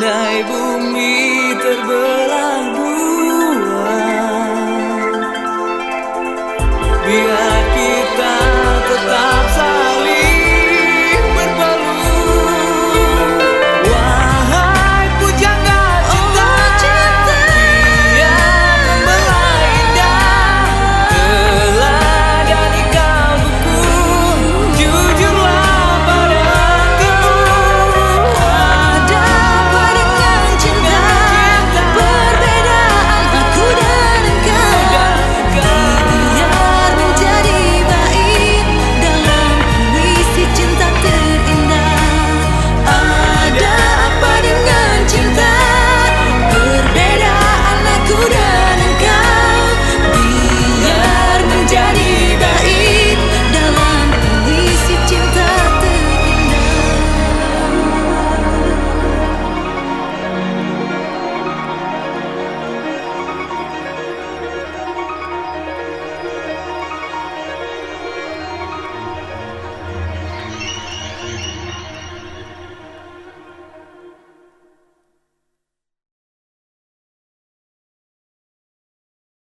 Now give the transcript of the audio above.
来不及。